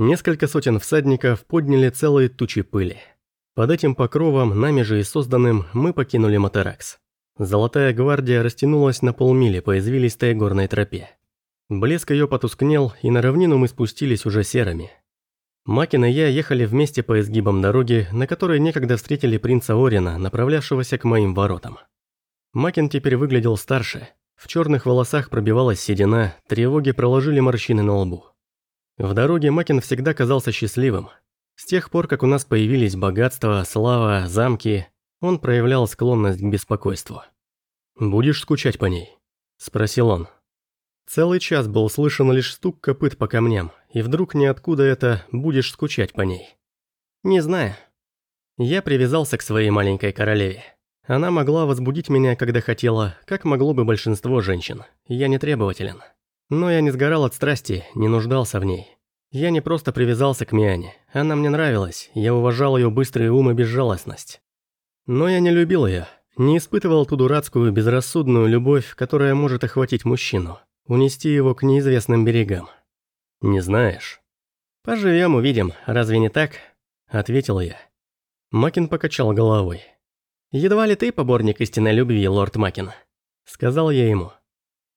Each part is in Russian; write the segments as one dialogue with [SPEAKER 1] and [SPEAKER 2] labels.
[SPEAKER 1] Несколько сотен всадников подняли целые тучи пыли. Под этим покровом, нами же и созданным, мы покинули Матеракс. Золотая гвардия растянулась на полмили по извилистой горной тропе. Блеск ее потускнел, и на равнину мы спустились уже серыми. Макин и я ехали вместе по изгибам дороги, на которой некогда встретили принца Орина, направлявшегося к моим воротам. Макин теперь выглядел старше. В черных волосах пробивалась седина, тревоги проложили морщины на лбу. В дороге Макин всегда казался счастливым. С тех пор, как у нас появились богатство, слава, замки, он проявлял склонность к беспокойству. «Будешь скучать по ней?» – спросил он. Целый час был слышен лишь стук копыт по камням, и вдруг ниоткуда это «будешь скучать по ней». «Не знаю». Я привязался к своей маленькой королеве. Она могла возбудить меня, когда хотела, как могло бы большинство женщин. Я не требователен. Но я не сгорал от страсти, не нуждался в ней. Я не просто привязался к Миане. Она мне нравилась, я уважал ее быстрый ум и безжалостность. Но я не любил ее, не испытывал ту дурацкую, безрассудную любовь, которая может охватить мужчину, унести его к неизвестным берегам. «Не знаешь?» «Поживем, увидим, разве не так?» – ответил я. Макин покачал головой. «Едва ли ты поборник истинной любви, лорд Макин?» – сказал я ему.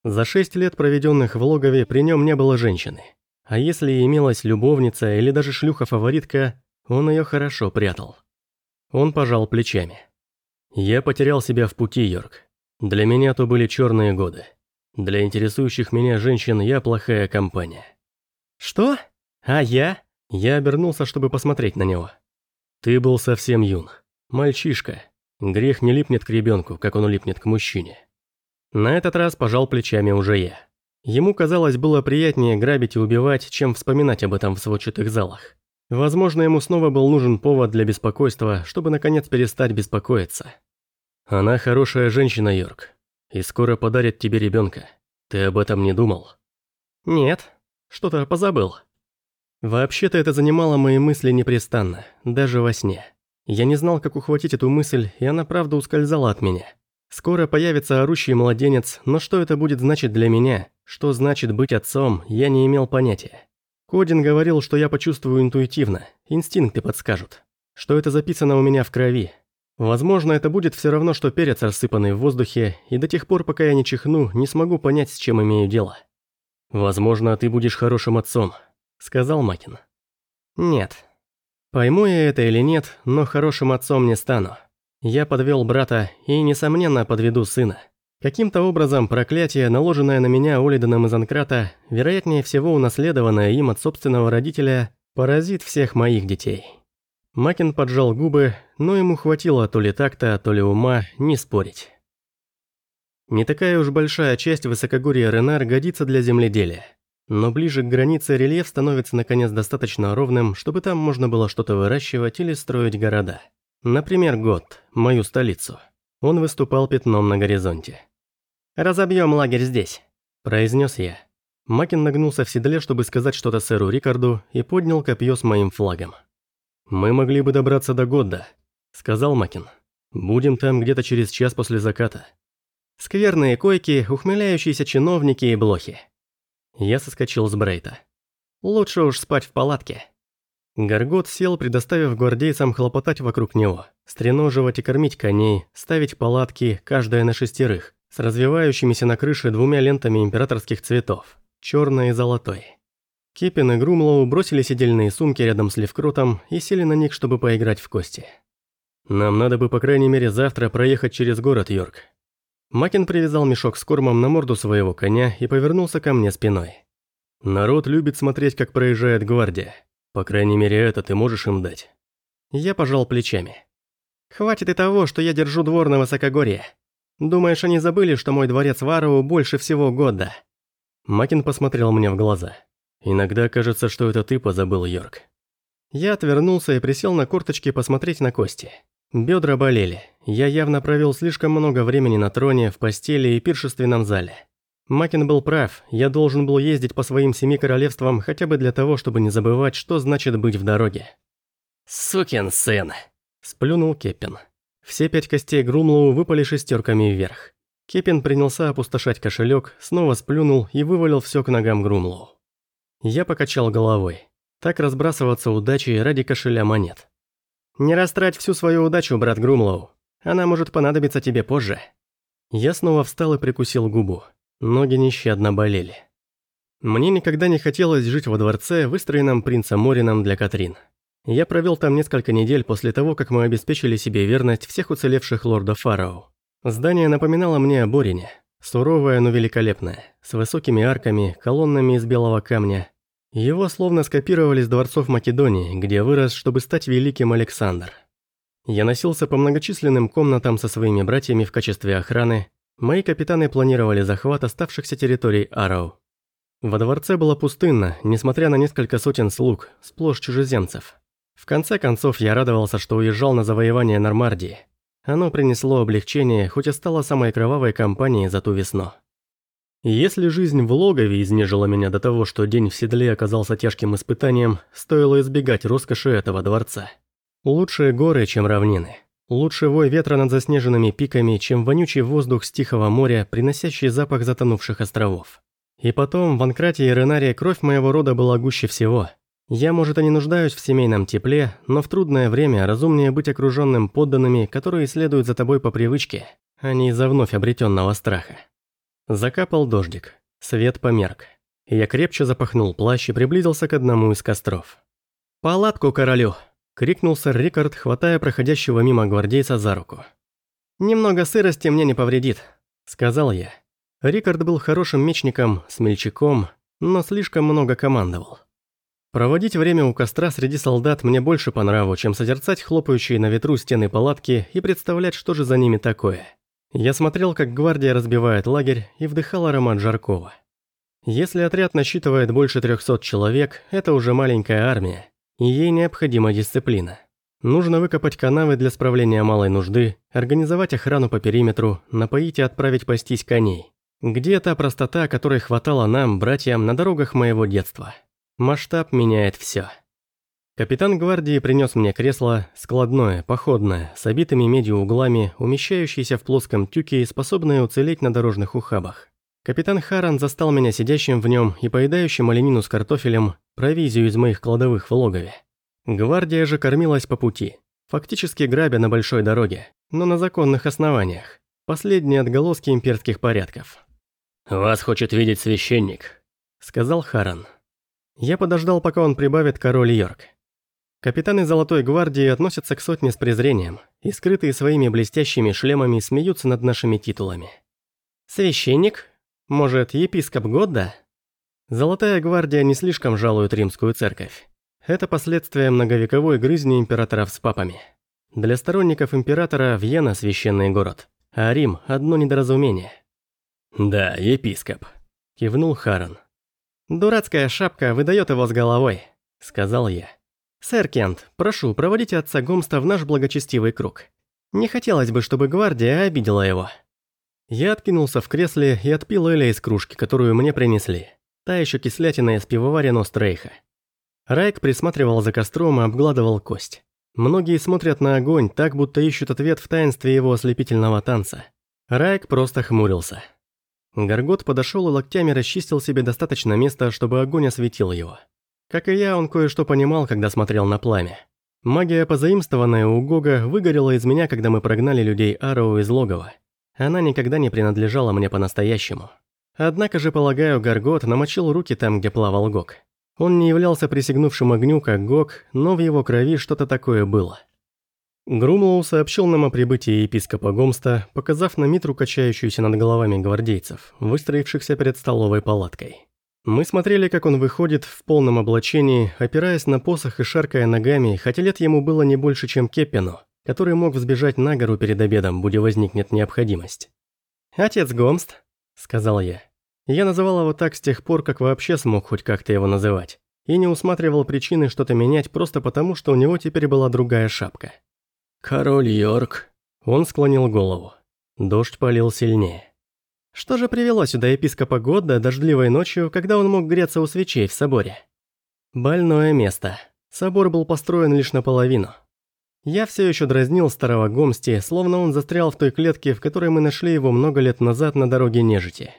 [SPEAKER 1] За шесть лет, проведенных в логове, при нем не было женщины. А если и имелась любовница или даже шлюха-фаворитка, он ее хорошо прятал. Он пожал плечами. «Я потерял себя в пути, Йорк. Для меня то были черные годы. Для интересующих меня женщин я плохая компания». «Что? А я?» Я обернулся, чтобы посмотреть на него. «Ты был совсем юн. Мальчишка, Грех не липнет к ребенку, как он липнет к мужчине. На этот раз пожал плечами уже я. Ему, казалось, было приятнее грабить и убивать, чем вспоминать об этом в сводчатых залах. Возможно, ему снова был нужен повод для беспокойства, чтобы наконец перестать беспокоиться. «Она хорошая женщина, Йорк, и скоро подарит тебе ребенка. Ты об этом не думал?» «Нет, что-то позабыл». Вообще-то это занимало мои мысли непрестанно, даже во сне. Я не знал, как ухватить эту мысль, и она правда ускользала от меня. Скоро появится орущий младенец, но что это будет значить для меня? Что значит быть отцом, я не имел понятия. Кодин говорил, что я почувствую интуитивно, инстинкты подскажут. Что это записано у меня в крови. Возможно, это будет все равно, что перец, рассыпанный в воздухе, и до тех пор, пока я не чихну, не смогу понять, с чем имею дело. «Возможно, ты будешь хорошим отцом», — сказал Макин. «Нет, Пойму я это или нет, но хорошим отцом не стану. Я подвел брата и, несомненно, подведу сына. Каким-то образом проклятие, наложенное на меня Олиданом из Анкрата, вероятнее всего унаследованное им от собственного родителя, поразит всех моих детей. Макин поджал губы, но ему хватило то ли такта, то ли ума не спорить. Не такая уж большая часть высокогорья Ренар годится для земледелия. Но ближе к границе рельеф становится наконец достаточно ровным, чтобы там можно было что-то выращивать или строить города. Например, Гот, мою столицу. Он выступал пятном на горизонте. «Разобьем лагерь здесь», – произнес я. Макин нагнулся в седле, чтобы сказать что-то сэру Рикарду, и поднял копье с моим флагом. «Мы могли бы добраться до Годда», – сказал Макин. «Будем там где-то через час после заката». Скверные койки, ухмыляющиеся чиновники и блохи. Я соскочил с Брейта. Лучше уж спать в палатке. Горгот сел, предоставив гвардейцам хлопотать вокруг него, стреноживать и кормить коней, ставить палатки, каждая на шестерых, с развивающимися на крыше двумя лентами императорских цветов, черной и золотой. Кипин и Грумлоу бросили сидельные сумки рядом с Левкрутом и сели на них, чтобы поиграть в кости. «Нам надо бы, по крайней мере, завтра проехать через город, Йорк», Макин привязал мешок с кормом на морду своего коня и повернулся ко мне спиной. «Народ любит смотреть, как проезжает гвардия. По крайней мере, это ты можешь им дать». Я пожал плечами. «Хватит и того, что я держу двор на высокогорье. Думаешь, они забыли, что мой дворец Вароу больше всего года?» Макин посмотрел мне в глаза. «Иногда кажется, что это ты позабыл, Йорк». Я отвернулся и присел на корточки посмотреть на кости. Бедра болели. Я явно провел слишком много времени на троне, в постели и пиршественном зале. Макин был прав, я должен был ездить по своим семи королевствам хотя бы для того, чтобы не забывать, что значит быть в дороге. «Сукин сын!» – сплюнул Кеппин. Все пять костей Грумлоу выпали шестерками вверх. Кеппин принялся опустошать кошелек, снова сплюнул и вывалил все к ногам Грумлоу. Я покачал головой. Так разбрасываться удачей ради кошеля монет. Не растрать всю свою удачу, брат Грумлоу. Она может понадобиться тебе позже. Я снова встал и прикусил губу. Ноги нещадно болели. Мне никогда не хотелось жить во дворце, выстроенном принцем Морином для Катрин. Я провел там несколько недель после того, как мы обеспечили себе верность всех уцелевших лордов Фароу. Здание напоминало мне о Борине. Суровое, но великолепное, с высокими арками, колоннами из белого камня. Его словно скопировали с дворцов Македонии, где вырос, чтобы стать великим Александр. Я носился по многочисленным комнатам со своими братьями в качестве охраны. Мои капитаны планировали захват оставшихся территорий Ароу. Во дворце было пустынно, несмотря на несколько сотен слуг, сплошь чужеземцев. В конце концов, я радовался, что уезжал на завоевание Нормардии. Оно принесло облегчение, хоть и стало самой кровавой кампанией за ту весну. Если жизнь в логове изнежила меня до того, что день в седле оказался тяжким испытанием, стоило избегать роскоши этого дворца. Лучшие горы, чем равнины. Лучше вой ветра над заснеженными пиками, чем вонючий воздух с Тихого моря, приносящий запах затонувших островов. И потом, в Анкрате и Ренарии кровь моего рода была гуще всего. Я, может, и не нуждаюсь в семейном тепле, но в трудное время разумнее быть окруженным подданными, которые следуют за тобой по привычке, а не из-за вновь обретенного страха. Закапал дождик, свет померк. Я крепче запахнул плащ и приблизился к одному из костров. «Палатку королю!» – крикнул сэр Рикард, хватая проходящего мимо гвардейца за руку. «Немного сырости мне не повредит», – сказал я. Рикард был хорошим мечником, смельчаком, но слишком много командовал. Проводить время у костра среди солдат мне больше по нраву, чем созерцать хлопающие на ветру стены палатки и представлять, что же за ними такое. Я смотрел, как гвардия разбивает лагерь и вдыхал аромат Жаркова. Если отряд насчитывает больше 300 человек, это уже маленькая армия, ей необходима дисциплина. Нужно выкопать канавы для справления малой нужды, организовать охрану по периметру, напоить и отправить пастись коней. Где та простота, которой хватало нам, братьям, на дорогах моего детства? Масштаб меняет все. Капитан гвардии принес мне кресло, складное, походное, с обитыми медью углами, умещающееся в плоском тюке и способное уцелеть на дорожных ухабах. Капитан Харан застал меня сидящим в нем и поедающим оленину с картофелем, провизию из моих кладовых в логове. Гвардия же кормилась по пути, фактически грабя на большой дороге, но на законных основаниях. Последние отголоски имперских порядков. «Вас хочет видеть священник», — сказал Харан. Я подождал, пока он прибавит король Йорк. Капитаны Золотой Гвардии относятся к сотне с презрением, и скрытые своими блестящими шлемами смеются над нашими титулами. «Священник?» Может, епископ Годда? Золотая гвардия не слишком жалует римскую церковь. Это последствия многовековой грызни императоров с папами. Для сторонников императора Вьена – священный город, а Рим – одно недоразумение. «Да, епископ», – кивнул Харан. «Дурацкая шапка выдает его с головой», – сказал я. «Сэр Кент, прошу, проводите отца Гомста в наш благочестивый круг. Не хотелось бы, чтобы гвардия обидела его». Я откинулся в кресле и отпил Эля из кружки, которую мне принесли. Та еще кислятина из пивоваря Нострейха. Райк присматривал за костром и обгладывал кость. Многие смотрят на огонь так, будто ищут ответ в таинстве его ослепительного танца. Райк просто хмурился. Гаргот подошел и локтями расчистил себе достаточно места, чтобы огонь осветил его. Как и я, он кое-что понимал, когда смотрел на пламя. Магия, позаимствованная у Гога, выгорела из меня, когда мы прогнали людей Ароу из логова. Она никогда не принадлежала мне по-настоящему. Однако же, полагаю, Гаргот намочил руки там, где плавал Гог. Он не являлся присягнувшим огню, как Гог, но в его крови что-то такое было. Грумлоу сообщил нам о прибытии епископа Гомста, показав на митру, качающуюся над головами гвардейцев, выстроившихся перед столовой палаткой. Мы смотрели, как он выходит в полном облачении, опираясь на посох и шаркая ногами, хотя лет ему было не больше, чем Кеппину, который мог взбежать на гору перед обедом, будь возникнет необходимость. «Отец Гомст», — сказал я. Я называл его так с тех пор, как вообще смог хоть как-то его называть, и не усматривал причины что-то менять просто потому, что у него теперь была другая шапка. «Король Йорк», — он склонил голову. Дождь полил сильнее. Что же привело сюда епископа Годда дождливой ночью, когда он мог греться у свечей в соборе? Больное место. Собор был построен лишь наполовину. Я все еще дразнил старого Гомсти, словно он застрял в той клетке, в которой мы нашли его много лет назад на дороге нежити.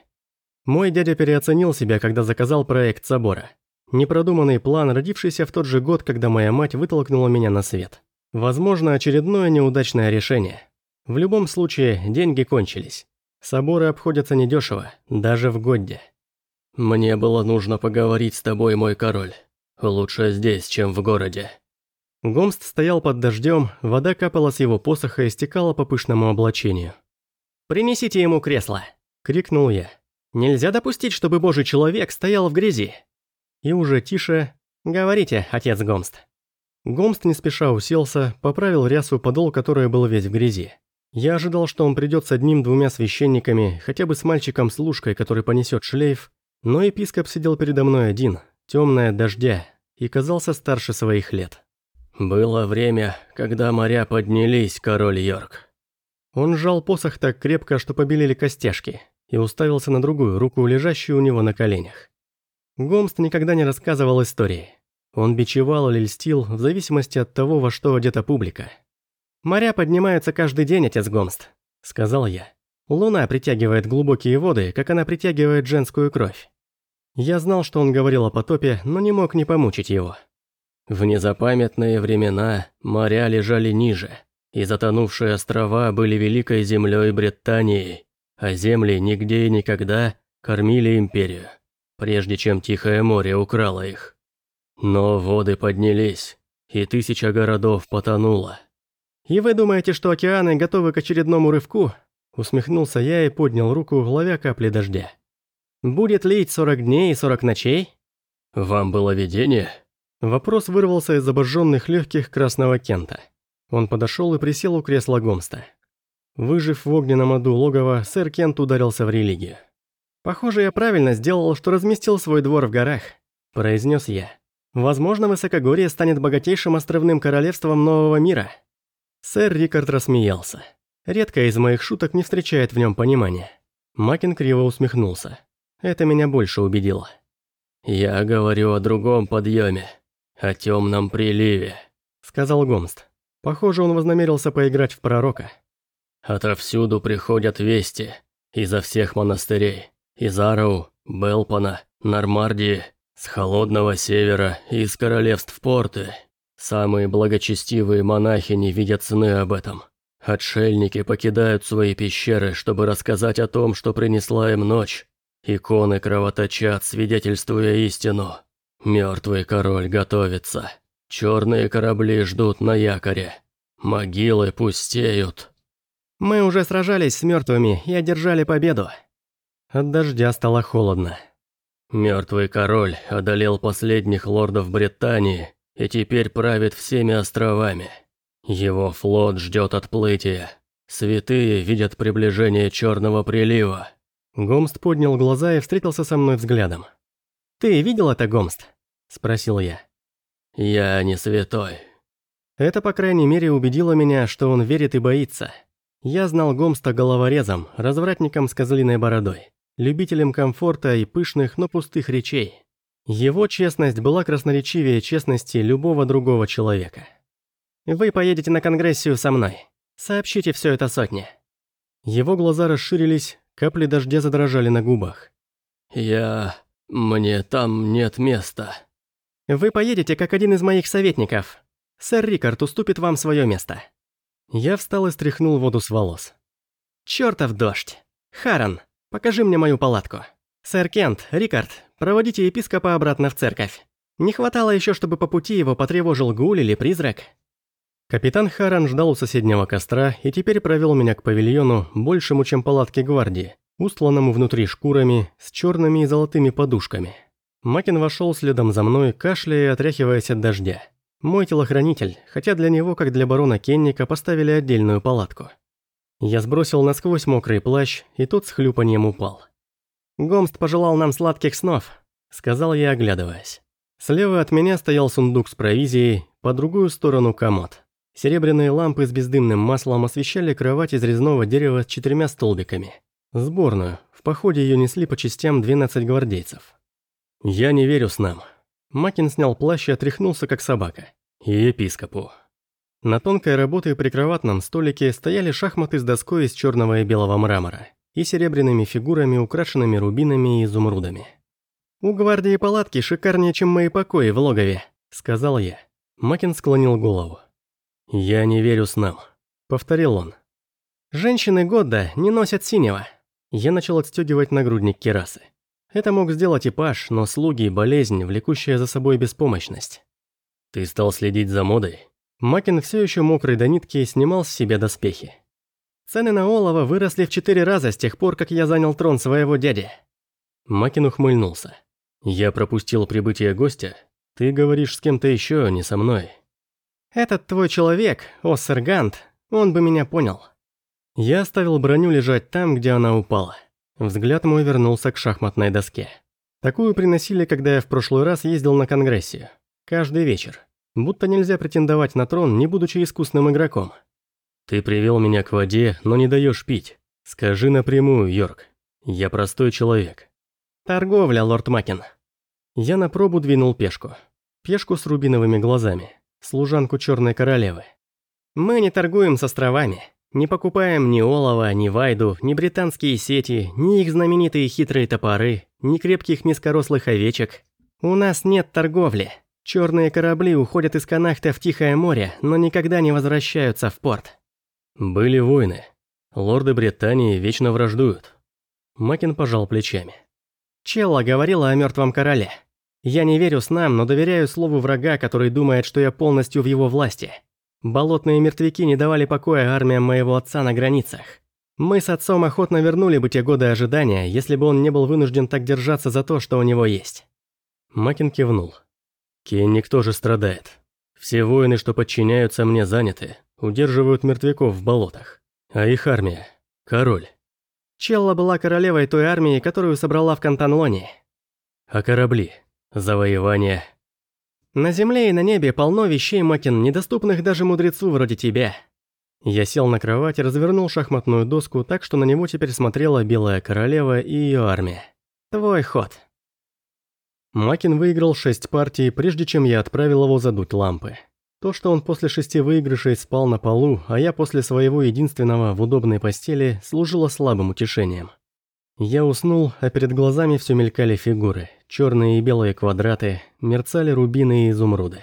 [SPEAKER 1] Мой дядя переоценил себя, когда заказал проект собора. Непродуманный план, родившийся в тот же год, когда моя мать вытолкнула меня на свет. Возможно, очередное неудачное решение. В любом случае, деньги кончились. Соборы обходятся недешево, даже в Годде.
[SPEAKER 2] «Мне было нужно поговорить с тобой, мой король. Лучше здесь, чем в городе».
[SPEAKER 1] Гомст стоял под дождем, вода капала с его посоха и стекала по пышному облачению. «Принесите ему кресло!» – крикнул я. «Нельзя допустить, чтобы божий человек стоял в грязи!» И уже тише «Говорите, отец Гомст». Гомст не спеша уселся, поправил рясу подол, который был весь в грязи. Я ожидал, что он придет с одним-двумя священниками, хотя бы с мальчиком-служкой, который понесет шлейф, но епископ сидел передо мной один, темная дождя, и казался старше своих лет.
[SPEAKER 2] «Было время, когда моря поднялись, король Йорк».
[SPEAKER 1] Он сжал посох так крепко, что побелели костяшки, и уставился на другую руку, лежащую у него на коленях. Гомст никогда не рассказывал истории. Он бичевал или льстил, в зависимости от того, во что одета публика. «Моря поднимаются каждый день, отец Гомст», — сказал я. «Луна притягивает глубокие воды, как она притягивает женскую кровь». Я знал, что он говорил о потопе, но не мог не помучить его.
[SPEAKER 2] В незапамятные времена моря лежали ниже, и затонувшие острова были великой землей Британии, а земли нигде и никогда кормили империю, прежде чем Тихое море украло их. Но воды поднялись, и тысяча городов потонуло.
[SPEAKER 1] «И вы думаете, что океаны готовы к очередному рывку?» Усмехнулся я и поднял руку, ловя капли дождя. «Будет лить сорок дней и сорок ночей?»
[SPEAKER 2] «Вам было видение?»
[SPEAKER 1] Вопрос вырвался из обожженных легких красного Кента. Он подошел и присел у кресла Гомста. Выжив в огненном аду логова, сэр Кент ударился в религию. «Похоже, я правильно сделал, что разместил свой двор в горах», – произнес я. Возможно, Высокогорье станет богатейшим островным королевством нового мира. Сэр Рикард рассмеялся. Редко из моих шуток не встречает в нем понимания. Макин криво усмехнулся. Это меня больше убедило.
[SPEAKER 2] «Я говорю о другом подъеме, о темном приливе», — сказал Гомст.
[SPEAKER 1] Похоже, он вознамерился поиграть в пророка.
[SPEAKER 2] «Отовсюду приходят вести. Изо всех монастырей. Из Арау, Белпана, Нормардии, с холодного севера и из королевств порты. Самые благочестивые монахини видят сны об этом. Отшельники покидают свои пещеры, чтобы рассказать о том, что принесла им ночь. Иконы кровоточат, свидетельствуя истину. Мертвый король готовится. Черные корабли ждут на якоре. Могилы пустеют.
[SPEAKER 1] Мы уже сражались с мертвыми и одержали победу. От дождя стало холодно.
[SPEAKER 2] Мертвый король одолел последних лордов Британии и теперь правит всеми островами. Его флот ждет отплытия. Святые видят приближение Черного прилива.
[SPEAKER 1] Гомст поднял глаза и встретился со мной взглядом. «Ты видел это, Гомст?» – спросил я.
[SPEAKER 2] «Я не святой».
[SPEAKER 1] Это, по крайней мере, убедило меня, что он верит и боится. Я знал Гомста головорезом, развратником с козлиной бородой любителем комфорта и пышных, но пустых речей. Его честность была красноречивее честности любого другого человека. «Вы поедете на конгрессию со мной. Сообщите все это сотне». Его глаза расширились, капли дождя задрожали на губах.
[SPEAKER 2] «Я... мне там нет места».
[SPEAKER 1] «Вы поедете как один из моих советников. Сэр Рикард уступит вам свое место». Я встал и стряхнул воду с волос. «Чёртов дождь! Харан, Покажи мне мою палатку. Сэр Кент, Рикард, проводите епископа обратно в церковь. Не хватало еще, чтобы по пути его потревожил гуль или призрак. Капитан Харан ждал у соседнего костра и теперь провел меня к павильону, большему, чем палатке гвардии, устланному внутри шкурами, с черными и золотыми подушками. Макин вошел следом за мной, кашляя и отряхиваясь от дождя. Мой телохранитель, хотя для него, как для барона Кенника, поставили отдельную палатку. Я сбросил насквозь мокрый плащ, и тот с хлюпаньем упал. «Гомст пожелал нам сладких снов», — сказал я, оглядываясь. Слева от меня стоял сундук с провизией, по другую сторону комод. Серебряные лампы с бездымным маслом освещали кровать из резного дерева с четырьмя столбиками. Сборную. В походе ее несли по частям 12 гвардейцев. «Я не верю снам». Макин снял плащ и отряхнулся, как собака. «И епископу». На тонкой работе прикроватном столике стояли шахматы с доской из черного и белого мрамора и серебряными фигурами, украшенными рубинами и изумрудами. «У гвардии палатки шикарнее, чем мои покои в логове», — сказал я. Макин склонил голову. «Я не верю снам», — повторил он. «Женщины года не носят синего». Я начал отстегивать нагрудник керасы. Это мог сделать и Паш, но слуги – болезнь, влекущая за собой беспомощность.
[SPEAKER 2] «Ты стал следить за модой?»
[SPEAKER 1] Макин все еще мокрый до нитки снимал с себя доспехи. Цены на олово выросли в четыре раза с тех пор, как я занял трон своего дяди.
[SPEAKER 2] Макин ухмыльнулся. «Я пропустил прибытие гостя? Ты говоришь с кем-то еще, не со мной».
[SPEAKER 1] «Этот твой человек, Оссер Гант, он бы меня понял». Я оставил броню лежать там, где она упала. Взгляд мой вернулся к шахматной доске. Такую приносили, когда я в прошлый раз ездил на конгрессе. Каждый вечер. Будто нельзя претендовать на трон, не будучи искусным игроком.
[SPEAKER 2] «Ты привел меня к воде, но не даешь пить. Скажи напрямую, Йорк. Я простой человек».
[SPEAKER 1] «Торговля, лорд Макин». Я на пробу двинул пешку. Пешку с рубиновыми глазами. Служанку черной королевы. «Мы не торгуем с островами. Не покупаем ни олова, ни вайду, ни британские сети, ни их знаменитые хитрые топоры, ни крепких низкорослых овечек. У нас нет торговли. Черные корабли уходят из Канахта в Тихое море, но никогда не возвращаются в порт.
[SPEAKER 2] Были войны. Лорды Британии вечно враждуют.
[SPEAKER 1] Макин пожал плечами. Челла говорила о мертвом короле. Я не верю снам, но доверяю слову врага, который думает, что я полностью в его власти. Болотные мертвяки не давали покоя армиям моего отца на границах. Мы с отцом охотно вернули бы те годы ожидания, если бы он не был вынужден так держаться за то, что у него есть.
[SPEAKER 2] Макин кивнул. Кенник тоже страдает. Все воины, что подчиняются мне, заняты, удерживают мертвяков в болотах. А их армия – король.
[SPEAKER 1] Челла была королевой той армии, которую собрала в Кантанлоне.
[SPEAKER 2] А корабли, завоевания –
[SPEAKER 1] на земле и на небе полно вещей, Макин, недоступных даже мудрецу вроде тебя. Я сел на кровать и развернул шахматную доску так, что на него теперь смотрела Белая Королева и ее армия. Твой ход. Макин выиграл шесть партий, прежде чем я отправил его задуть лампы. То, что он после шести выигрышей спал на полу, а я после своего единственного в удобной постели, служило слабым утешением. Я уснул, а перед глазами все мелькали фигуры. Черные и белые квадраты, мерцали рубины и изумруды.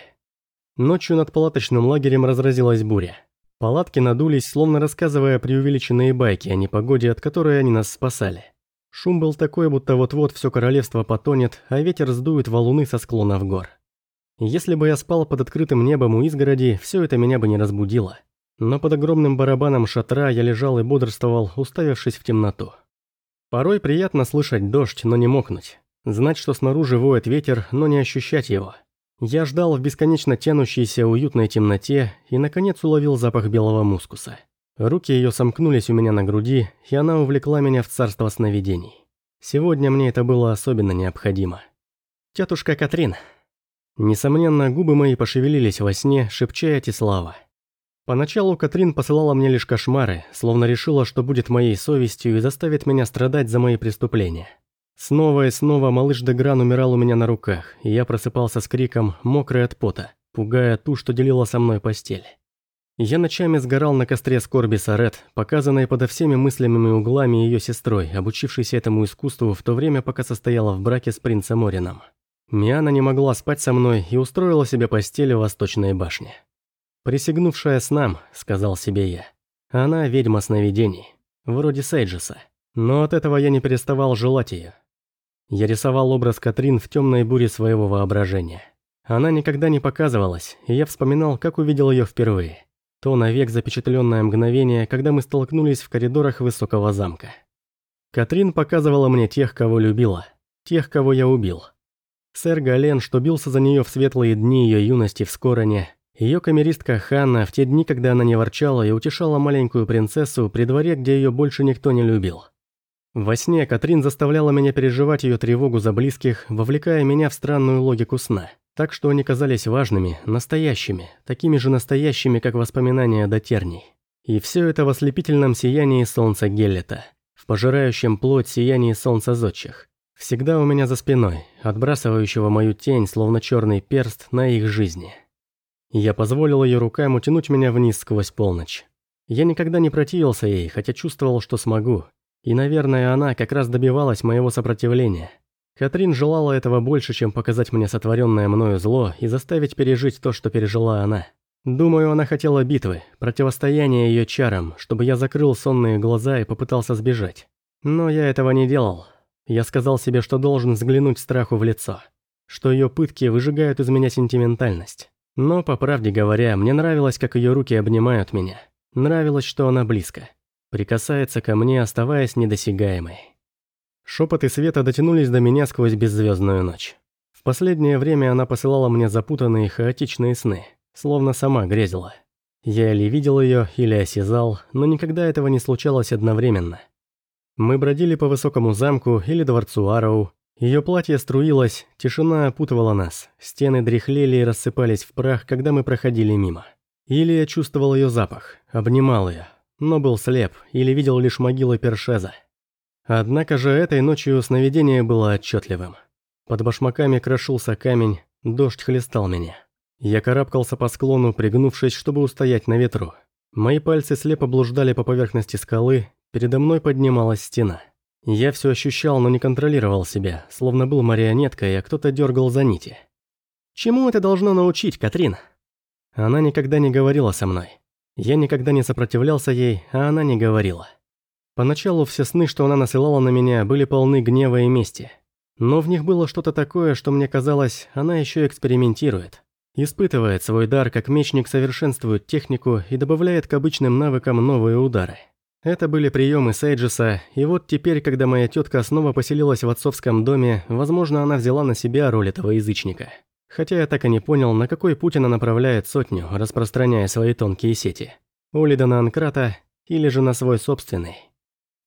[SPEAKER 1] Ночью над палаточным лагерем разразилась буря. Палатки надулись, словно рассказывая преувеличенные байки о непогоде, от которой они нас спасали. Шум был такой, будто вот-вот все королевство потонет, а ветер сдует валуны со склонов гор. Если бы я спал под открытым небом у изгороди, все это меня бы не разбудило. Но под огромным барабаном шатра я лежал и бодрствовал, уставившись в темноту. Порой приятно слышать дождь, но не мокнуть. Знать, что снаружи воет ветер, но не ощущать его. Я ждал в бесконечно тянущейся уютной темноте и, наконец, уловил запах белого мускуса. Руки ее сомкнулись у меня на груди, и она увлекла меня в царство сновидений. Сегодня мне это было особенно необходимо. «Тетушка Катрин». Несомненно, губы мои пошевелились во сне, шепча эти слова. Поначалу Катрин посылала мне лишь кошмары, словно решила, что будет моей совестью и заставит меня страдать за мои преступления. Снова и снова малыш Дегран умирал у меня на руках, и я просыпался с криком, мокрый от пота, пугая ту, что делила со мной постель. Я ночами сгорал на костре скорби Сарет, показанной подо всеми мыслимыми углами ее сестрой, обучившейся этому искусству в то время, пока состояла в браке с принцем Орином. Миана не могла спать со мной и устроила себе постель в Восточной башне. «Присягнувшая с нам», — сказал себе я. «Она ведьма сновидений, вроде Сейджеса. Но от этого я не переставал желать ее. Я рисовал образ Катрин в темной буре своего воображения. Она никогда не показывалась, и я вспоминал, как увидел ее впервые. То навек запечатленное мгновение, когда мы столкнулись в коридорах высокого замка. Катрин показывала мне тех, кого любила, тех, кого я убил. Сэр Гален, что бился за нее в светлые дни ее юности в Скороне, ее камеристка Ханна в те дни, когда она не ворчала и утешала маленькую принцессу при дворе, где ее больше никто не любил. Во сне Катрин заставляла меня переживать ее тревогу за близких, вовлекая меня в странную логику сна. Так что они казались важными, настоящими, такими же настоящими, как воспоминания до терней. И все это в ослепительном сиянии солнца Геллета, в пожирающем плоть сиянии солнца зодчих. Всегда у меня за спиной, отбрасывающего мою тень, словно черный перст на их жизни. Я позволил ее рукам утянуть меня вниз сквозь полночь. Я никогда не противился ей, хотя чувствовал, что смогу. И, наверное, она как раз добивалась моего сопротивления. Катрин желала этого больше, чем показать мне сотворенное мною зло и заставить пережить то, что пережила она. Думаю, она хотела битвы, противостояния ее чарам, чтобы я закрыл сонные глаза и попытался сбежать. Но я этого не делал. Я сказал себе, что должен взглянуть страху в лицо. Что ее пытки выжигают из меня сентиментальность. Но, по правде говоря, мне нравилось, как ее руки обнимают меня. Нравилось, что она близко. Прикасается ко мне, оставаясь недосягаемой. Шепоты света дотянулись до меня сквозь беззвездную ночь. В последнее время она посылала мне запутанные хаотичные сны, словно сама грезила. Я или видел ее, или осязал, но никогда этого не случалось одновременно. Мы бродили по высокому замку или дворцу Ароу. Ее платье струилось, тишина опутывала нас, стены дряхлели и рассыпались в прах, когда мы проходили мимо. Или я чувствовал ее запах, обнимал ее, но был слеп или видел лишь могилы Першеза. Однако же этой ночью сновидение было отчетливым. Под башмаками крошился камень, дождь хлестал меня. Я карабкался по склону, пригнувшись, чтобы устоять на ветру. Мои пальцы слепо блуждали по поверхности скалы, передо мной поднималась стена. Я все ощущал, но не контролировал себя, словно был марионеткой, а кто-то дергал за нити. «Чему это должно научить, Катрин?» Она никогда не говорила со мной. Я никогда не сопротивлялся ей, а она не говорила. Поначалу все сны, что она насылала на меня, были полны гнева и мести. Но в них было что-то такое, что мне казалось, она еще экспериментирует. Испытывает свой дар, как мечник совершенствует технику и добавляет к обычным навыкам новые удары. Это были приемы Сейджеса, и вот теперь, когда моя тетка снова поселилась в отцовском доме, возможно, она взяла на себя роль этого язычника. Хотя я так и не понял, на какой путь она направляет сотню, распространяя свои тонкие сети. Улида на Анкрата или же на свой собственный.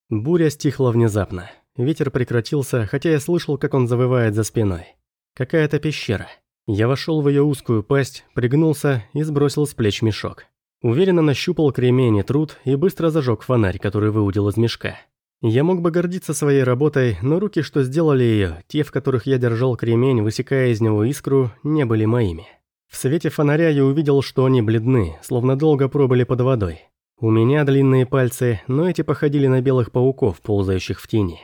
[SPEAKER 1] Буря стихла внезапно. Ветер прекратился, хотя я слышал, как он завывает за спиной. Какая-то пещера. Я вошел в ее узкую пасть, пригнулся и сбросил с плеч мешок. Уверенно нащупал кремень и труд и быстро зажег фонарь, который выудил из мешка. Я мог бы гордиться своей работой, но руки, что сделали ее, те, в которых я держал кремень, высекая из него искру, не были моими. В свете фонаря я увидел, что они бледны, словно долго пробыли под водой. У меня длинные пальцы, но эти походили на белых пауков, ползающих в тени.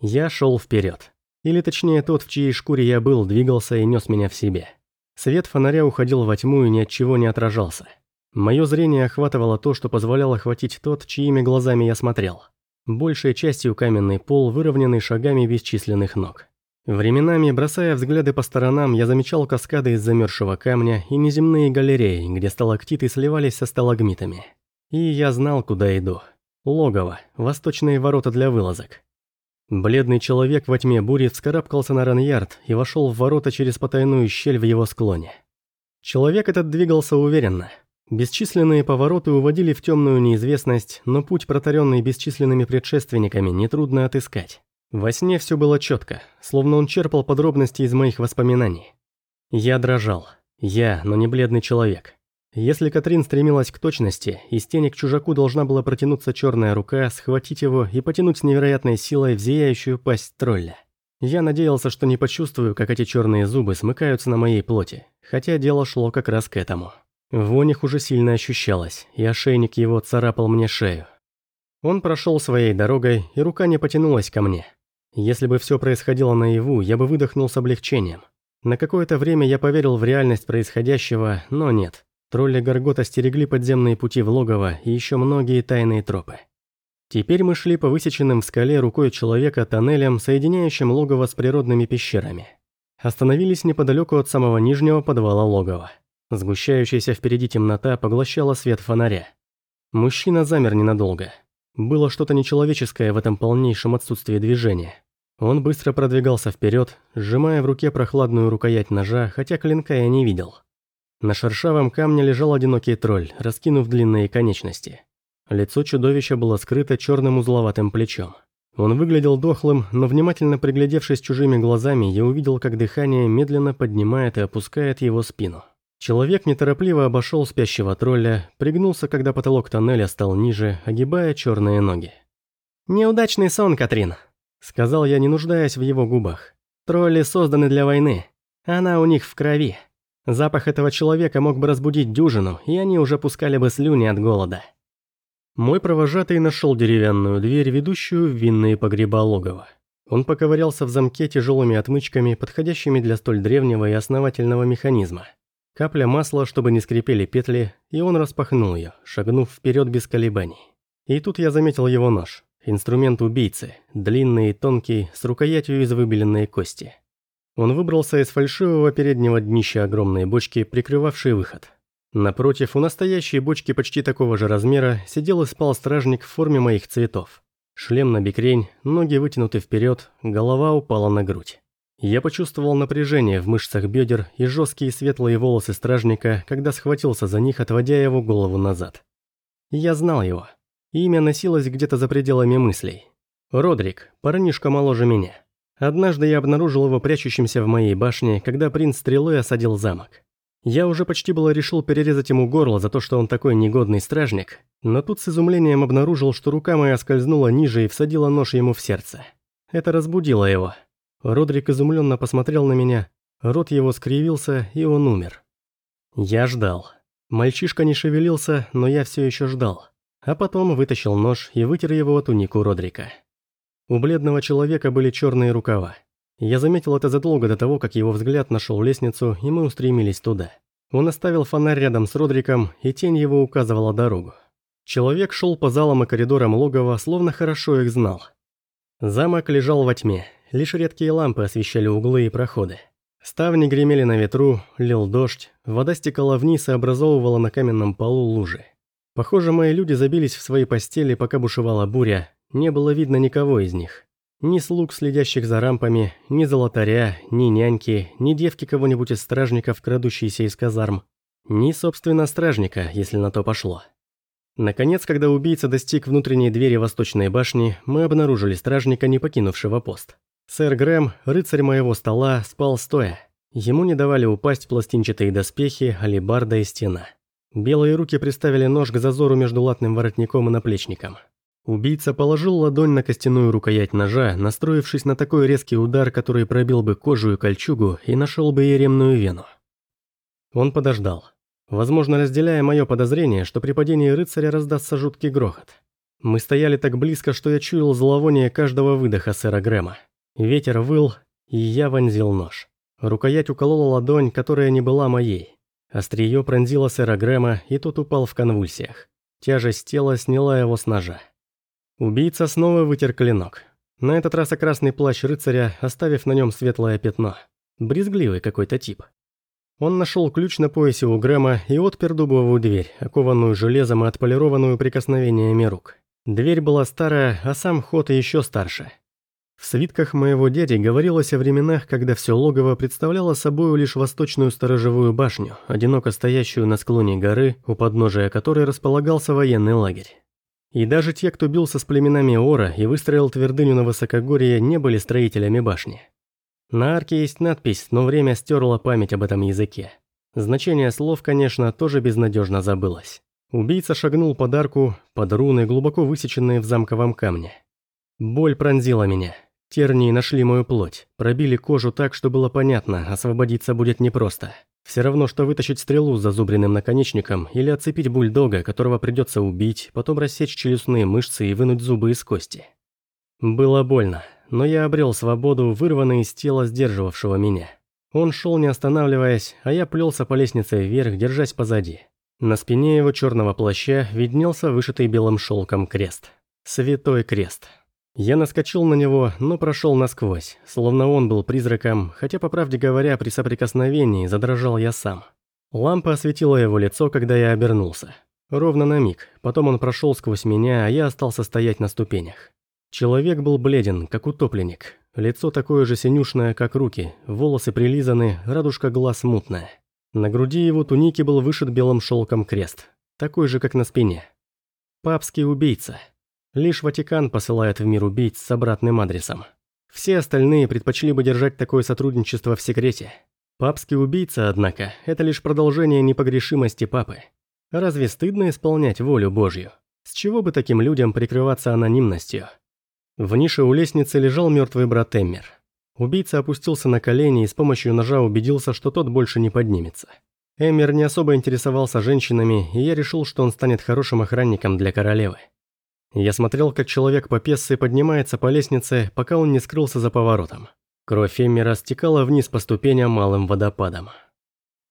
[SPEAKER 1] Я шел вперед. Или точнее, тот, в чьей шкуре я был, двигался и нес меня в себе. Свет фонаря уходил во тьму и ни от чего не отражался. Мое зрение охватывало то, что позволяло охватить тот, чьими глазами я смотрел. Большей частью каменный пол, выровненный шагами бесчисленных ног. Временами, бросая взгляды по сторонам, я замечал каскады из замерзшего камня и неземные галереи, где сталактиты сливались со сталагмитами. И я знал, куда иду. Логово, восточные ворота для вылазок. Бледный человек во тьме бури вскарабкался на раньярд и вошел в ворота через потайную щель в его склоне. Человек этот двигался уверенно. Бесчисленные повороты уводили в темную неизвестность, но путь, протаренный бесчисленными предшественниками, нетрудно отыскать. Во сне все было четко, словно он черпал подробности из моих воспоминаний. Я дрожал. Я, но не бледный человек. Если Катрин стремилась к точности, из тени к чужаку должна была протянуться черная рука, схватить его и потянуть с невероятной силой в пасть тролля. Я надеялся, что не почувствую, как эти черные зубы смыкаются на моей плоти, хотя дело шло как раз к этому. Вонь их уже сильно ощущалась, и ошейник его царапал мне шею. Он прошел своей дорогой, и рука не потянулась ко мне. Если бы все происходило наяву, я бы выдохнул с облегчением. На какое-то время я поверил в реальность происходящего, но нет. Тролли Гаргота стерегли подземные пути в логово и еще многие тайные тропы. Теперь мы шли по высеченным в скале рукой человека тоннелям, соединяющим логово с природными пещерами. Остановились неподалеку от самого нижнего подвала логова. Сгущающаяся впереди темнота поглощала свет фонаря. Мужчина замер ненадолго. Было что-то нечеловеческое в этом полнейшем отсутствии движения. Он быстро продвигался вперед, сжимая в руке прохладную рукоять ножа, хотя клинка я не видел. На шершавом камне лежал одинокий тролль, раскинув длинные конечности. Лицо чудовища было скрыто черным узловатым плечом. Он выглядел дохлым, но внимательно приглядевшись чужими глазами, я увидел, как дыхание медленно поднимает и опускает его спину. Человек неторопливо обошел спящего тролля, пригнулся, когда потолок тоннеля стал ниже, огибая черные ноги. «Неудачный сон, Катрин», — сказал я, не нуждаясь в его губах. «Тролли созданы для войны. Она у них в крови». Запах этого человека мог бы разбудить дюжину, и они уже пускали бы слюни от голода. Мой провожатый нашел деревянную дверь, ведущую в винные погреба логова. Он поковырялся в замке тяжелыми отмычками, подходящими для столь древнего и основательного механизма. Капля масла, чтобы не скрипели петли, и он распахнул ее, шагнув вперед без колебаний. И тут я заметил его нож. Инструмент убийцы, длинный и тонкий, с рукоятью из выбеленной кости. Он выбрался из фальшивого переднего днища огромной бочки, прикрывавшей выход. Напротив, у настоящей бочки почти такого же размера сидел и спал стражник в форме моих цветов. Шлем на бикрень, ноги вытянуты вперед, голова упала на грудь. Я почувствовал напряжение в мышцах бедер и жесткие светлые волосы стражника, когда схватился за них, отводя его голову назад. Я знал его. Имя носилось где-то за пределами мыслей. Родрик, парнишка моложе меня. Однажды я обнаружил его прячущимся в моей башне, когда принц стрелы осадил замок. Я уже почти было решил перерезать ему горло за то, что он такой негодный стражник, но тут с изумлением обнаружил, что рука моя скользнула ниже и всадила нож ему в сердце. Это разбудило его. Родрик изумленно посмотрел на меня, рот его скривился, и он умер. Я ждал. Мальчишка не шевелился, но я все еще ждал. А потом вытащил нож и вытер его от тунику Родрика. У бледного человека были черные рукава. Я заметил это задолго до того, как его взгляд нашел лестницу, и мы устремились туда. Он оставил фонарь рядом с Родриком, и тень его указывала дорогу. Человек шел по залам и коридорам логова, словно хорошо их знал. Замок лежал во тьме, лишь редкие лампы освещали углы и проходы. Ставни гремели на ветру, лил дождь, вода стекала вниз и образовывала на каменном полу лужи. Похоже, мои люди забились в свои постели, пока бушевала буря, не было видно никого из них. Ни слуг, следящих за рампами, ни золотаря, ни няньки, ни девки кого-нибудь из стражников, крадущиеся из казарм. Ни, собственно, стражника, если на то пошло. Наконец, когда убийца достиг внутренней двери восточной башни, мы обнаружили стражника, не покинувшего пост. Сэр Грэм, рыцарь моего стола, спал стоя. Ему не давали упасть пластинчатые доспехи, алебарда и стена. Белые руки приставили нож к зазору между латным воротником и наплечником. Убийца положил ладонь на костяную рукоять ножа, настроившись на такой резкий удар, который пробил бы кожу и кольчугу и нашел бы еремную вену. Он подождал. Возможно, разделяя мое подозрение, что при падении рыцаря раздастся жуткий грохот. Мы стояли так близко, что я чуял зловоние каждого выдоха сэра Грэма. Ветер выл, и я вонзил нож. Рукоять уколола ладонь, которая не была моей. Острие пронзило сэра Грэма, и тот упал в конвульсиях. Тяжесть тела сняла его с ножа. Убийца снова вытер клинок. На этот раз о красный плащ рыцаря, оставив на нем светлое пятно. Брезгливый какой-то тип. Он нашел ключ на поясе у Грэма и отпер дубовую дверь, окованную железом и отполированную прикосновениями рук. Дверь была старая, а сам ход еще старше. В свитках моего дяди говорилось о временах, когда все логово представляло собой лишь восточную сторожевую башню, одиноко стоящую на склоне горы, у подножия которой располагался военный лагерь. И даже те, кто бился с племенами Ора и выстроил твердыню на высокогорье, не были строителями башни. На арке есть надпись, но время стерло память об этом языке. Значение слов, конечно, тоже безнадежно забылось. Убийца шагнул под арку, под руны, глубоко высеченные в замковом камне. Боль пронзила меня. Тернии нашли мою плоть, пробили кожу так, что было понятно, освободиться будет непросто. Все равно, что вытащить стрелу с зазубренным наконечником или отцепить бульдога, которого придется убить, потом рассечь челюстные мышцы и вынуть зубы из кости. Было больно, но я обрел свободу, вырванной из тела сдерживавшего меня. Он шел не останавливаясь, а я плелся по лестнице вверх, держась позади. На спине его черного плаща виднелся вышитый белым шелком крест. Святой крест. Я наскочил на него, но прошел насквозь, словно он был призраком, хотя, по правде говоря, при соприкосновении задрожал я сам. Лампа осветила его лицо, когда я обернулся. Ровно на миг, потом он прошел сквозь меня, а я остался стоять на ступенях. Человек был бледен, как утопленник. Лицо такое же синюшное, как руки, волосы прилизаны, радужка глаз мутная. На груди его туники был вышит белым шелком крест, такой же, как на спине. Папский убийца. Лишь Ватикан посылает в мир убийц с обратным адресом. Все остальные предпочли бы держать такое сотрудничество в секрете. Папский убийца, однако, это лишь продолжение непогрешимости папы. Разве стыдно исполнять волю Божью? С чего бы таким людям прикрываться анонимностью? В нише у лестницы лежал мертвый брат Эммер. Убийца опустился на колени и с помощью ножа убедился, что тот больше не поднимется. Эммер не особо интересовался женщинами, и я решил, что он станет хорошим охранником для королевы. Я смотрел, как человек по пессе поднимается по лестнице, пока он не скрылся за поворотом. Кровь Эммера стекала вниз по ступеням малым водопадом.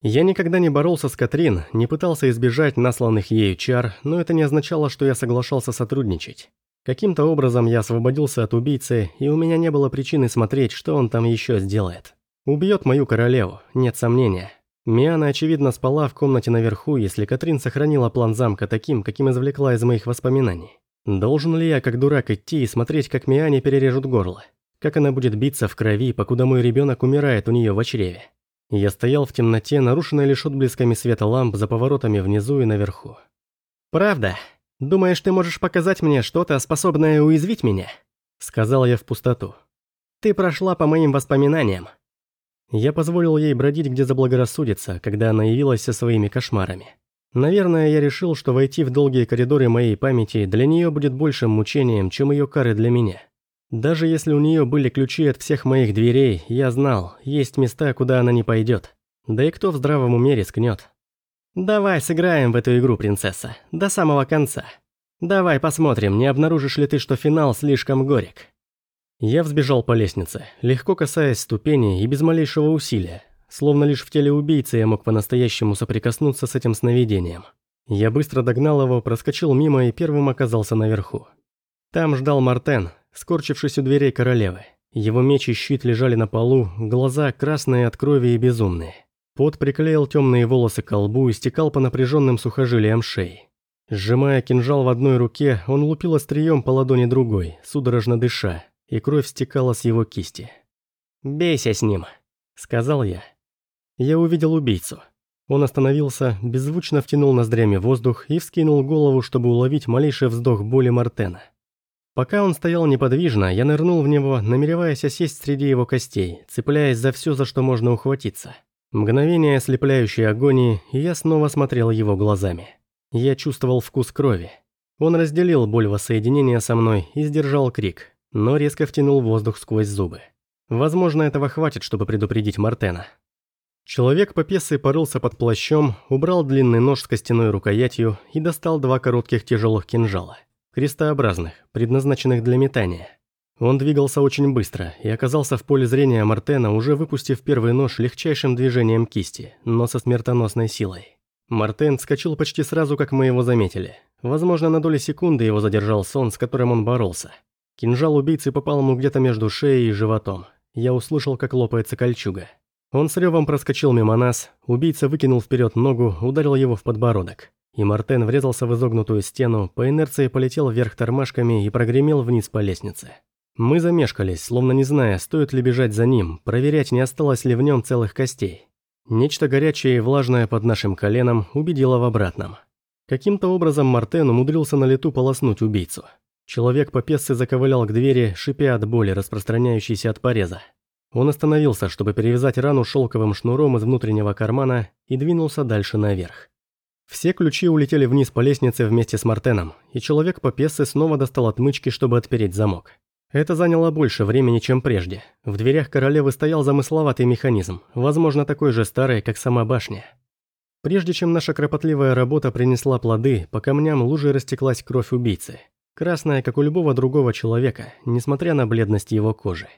[SPEAKER 1] Я никогда не боролся с Катрин, не пытался избежать насланных ею чар, но это не означало, что я соглашался сотрудничать. Каким-то образом я освободился от убийцы, и у меня не было причины смотреть, что он там еще сделает. Убьет мою королеву, нет сомнения. Миана, очевидно, спала в комнате наверху, если Катрин сохранила план замка таким, каким извлекла из моих воспоминаний. Должен ли я, как дурак, идти и смотреть, как Миане перережут горло? Как она будет биться в крови, покуда мой ребенок умирает у нее в чреве? Я стоял в темноте, нарушенной лишь отблесками света ламп за поворотами внизу и наверху. «Правда? Думаешь, ты можешь показать мне что-то, способное уязвить меня?» Сказал я в пустоту. «Ты прошла по моим воспоминаниям». Я позволил ей бродить где заблагорассудится, когда она явилась со своими кошмарами. Наверное, я решил, что войти в долгие коридоры моей памяти для нее будет большим мучением, чем ее кары для меня. Даже если у нее были ключи от всех моих дверей, я знал, есть места, куда она не пойдет. Да и кто в здравом уме рискнет? Давай сыграем в эту игру, принцесса, до самого конца. Давай посмотрим, не обнаружишь ли ты, что финал слишком горек. Я взбежал по лестнице, легко касаясь ступеней и без малейшего усилия, словно лишь в теле убийцы я мог по-настоящему соприкоснуться с этим сновидением. Я быстро догнал его, проскочил мимо и первым оказался наверху. Там ждал Мартен, скорчившись у дверей королевы. Его меч и щит лежали на полу, глаза красные от крови и безумные. Пот приклеил темные волосы к лбу и стекал по напряженным сухожилиям шеи. Сжимая кинжал в одной руке, он лупил острием по ладони другой, судорожно дыша, и кровь стекала с его кисти. «Бейся с ним», — сказал я. Я увидел убийцу. Он остановился, беззвучно втянул ноздрями воздух и вскинул голову, чтобы уловить малейший вздох боли Мартена. Пока он стоял неподвижно, я нырнул в него, намереваясь осесть среди его костей, цепляясь за все, за что можно ухватиться. Мгновение ослепляющей агонии, и я снова смотрел его глазами. Я чувствовал вкус крови. Он разделил боль воссоединения со мной и сдержал крик, но резко втянул воздух сквозь зубы. Возможно, этого хватит, чтобы предупредить Мартена. Человек по песце порылся под плащом, убрал длинный нож с костяной рукоятью и достал два коротких тяжелых кинжала – крестообразных, предназначенных для метания. Он двигался очень быстро и оказался в поле зрения Мартена, уже выпустив первый нож легчайшим движением кисти, но со смертоносной силой. Мартен вскочил почти сразу, как мы его заметили. Возможно, на доли секунды его задержал сон, с которым он боролся. Кинжал убийцы попал ему где-то между шеей и животом. Я услышал, как лопается кольчуга. Он с ревом проскочил мимо нас, убийца выкинул вперед ногу, ударил его в подбородок и Мартен врезался в изогнутую стену, по инерции полетел вверх тормашками и прогремел вниз по лестнице. Мы замешкались, словно не зная, стоит ли бежать за ним, проверять, не осталось ли в нем целых костей. Нечто горячее и влажное под нашим коленом убедило в обратном. Каким-то образом Мартен умудрился на лету полоснуть убийцу. Человек по песце заковылял к двери, шипя от боли, распространяющейся от пореза. Он остановился, чтобы перевязать рану шелковым шнуром из внутреннего кармана и двинулся дальше наверх. Все ключи улетели вниз по лестнице вместе с Мартеном, и человек по песце снова достал отмычки, чтобы отпереть замок. Это заняло больше времени, чем прежде. В дверях королевы стоял замысловатый механизм, возможно, такой же старый, как сама башня. Прежде чем наша кропотливая работа принесла плоды, по камням лужей растеклась кровь убийцы. Красная, как у любого другого человека, несмотря на бледность его кожи.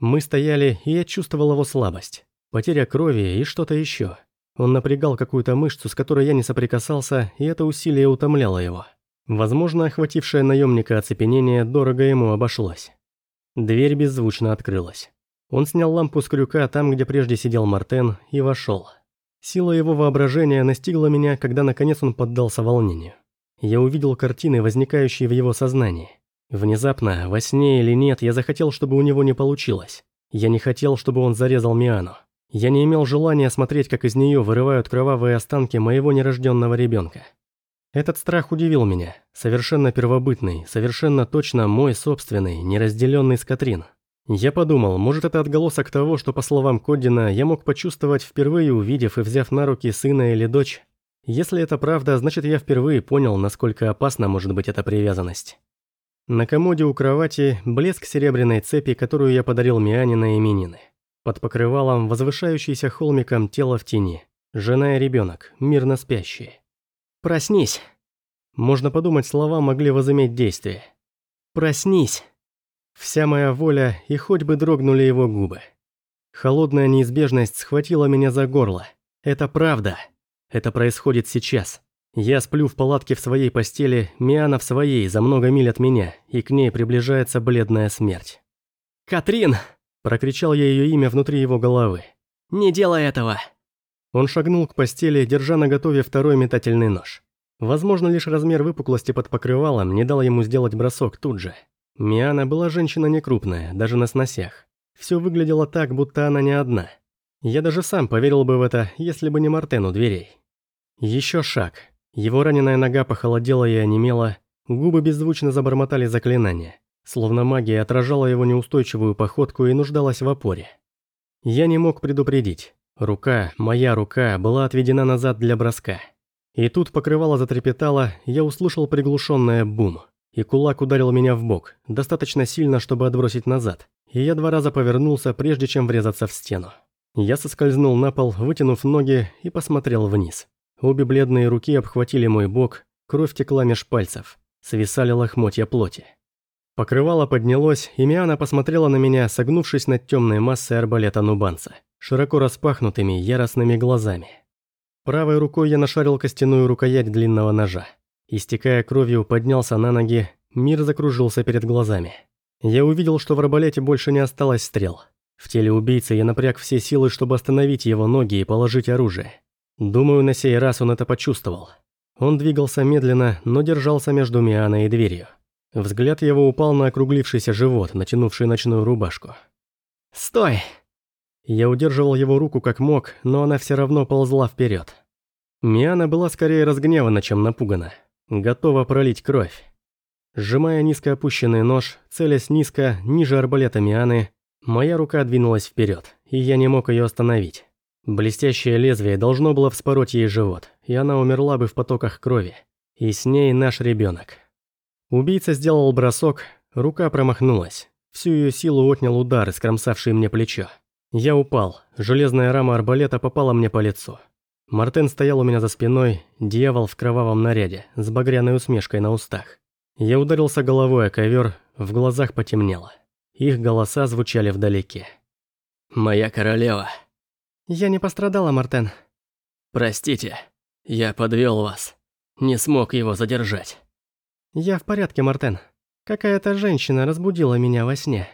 [SPEAKER 1] Мы стояли, и я чувствовал его слабость. Потеря крови и что-то еще. Он напрягал какую-то мышцу, с которой я не соприкасался, и это усилие утомляло его. Возможно, охватившее наемника оцепенение дорого ему обошлось. Дверь беззвучно открылась. Он снял лампу с крюка там, где прежде сидел Мартен, и вошел. Сила его воображения настигла меня, когда наконец он поддался волнению. Я увидел картины, возникающие в его сознании. Внезапно, во сне или нет, я захотел, чтобы у него не получилось. Я не хотел, чтобы он зарезал Миану. Я не имел желания смотреть, как из нее вырывают кровавые останки моего нерожденного ребенка. Этот страх удивил меня, совершенно первобытный, совершенно точно мой собственный, неразделенный с Катрин. Я подумал, может это отголосок того, что, по словам Коддина, я мог почувствовать, впервые увидев и взяв на руки сына или дочь. Если это правда, значит я впервые понял, насколько опасна может быть эта привязанность. На комоде у кровати блеск серебряной цепи, которую я подарил Миане на именины. Под покрывалом, возвышающийся холмиком тело в тени. Жена и ребенок, мирно спящие. «Проснись!» Можно подумать, слова могли возыметь действие. «Проснись!» Вся моя воля, и хоть бы дрогнули его губы. Холодная неизбежность схватила меня за горло. Это правда. Это происходит сейчас. Я сплю в палатке в своей постели, Миана в своей, за много миль от меня, и к ней приближается бледная смерть. «Катрин!» – прокричал я ее имя внутри его головы. «Не делай этого!» Он шагнул к постели, держа наготове второй метательный нож. Возможно, лишь размер выпуклости под покрывалом не дал ему сделать бросок тут же. Миана была женщина некрупная, даже на сносях. Все выглядело так, будто она не одна. Я даже сам поверил бы в это, если бы не Мартен дверей. Еще шаг. Его раненая нога похолодела и онемела, губы беззвучно забормотали заклинания, словно магия отражала его неустойчивую походку и нуждалась в опоре. Я не мог предупредить. Рука, моя рука, была отведена назад для броска. И тут покрывало затрепетало, я услышал приглушенное бум. И кулак ударил меня в бок, достаточно сильно, чтобы отбросить назад. И я два раза повернулся, прежде чем врезаться в стену. Я соскользнул на пол, вытянув ноги, и посмотрел вниз. Обе бледные руки обхватили мой бок, кровь текла меж пальцев, свисали лохмотья плоти. Покрывало поднялось, и Миана посмотрела на меня, согнувшись над темной массой арбалета нубанца, широко распахнутыми, яростными глазами. Правой рукой я нашарил костяную рукоять длинного ножа. Истекая кровью, поднялся на ноги, мир закружился перед глазами. Я увидел, что в арбалете больше не осталось стрел. В теле убийцы я напряг все силы, чтобы остановить его ноги и положить оружие. Думаю, на сей раз он это почувствовал. Он двигался медленно, но держался между Мианой и дверью. Взгляд его упал на округлившийся живот, натянувший ночную рубашку. «Стой!» Я удерживал его руку как мог, но она все равно ползла вперед. Миана была скорее разгневана, чем напугана. Готова пролить кровь. Сжимая низко опущенный нож, целясь низко, ниже арбалета Мианы, моя рука двинулась вперед, и я не мог ее остановить. Блестящее лезвие должно было вспороть ей живот, и она умерла бы в потоках крови. И с ней наш ребенок. Убийца сделал бросок, рука промахнулась. Всю ее силу отнял удар, скромсавший мне плечо. Я упал, железная рама арбалета попала мне по лицу. Мартен стоял у меня за спиной, дьявол в кровавом наряде, с багряной усмешкой на устах. Я ударился головой о ковер, в глазах потемнело. Их голоса звучали вдалеке.
[SPEAKER 2] «Моя королева».
[SPEAKER 1] «Я не пострадала, Мартен».
[SPEAKER 2] «Простите, я подвел вас. Не смог его задержать».
[SPEAKER 1] «Я в порядке, Мартен. Какая-то женщина разбудила меня во сне».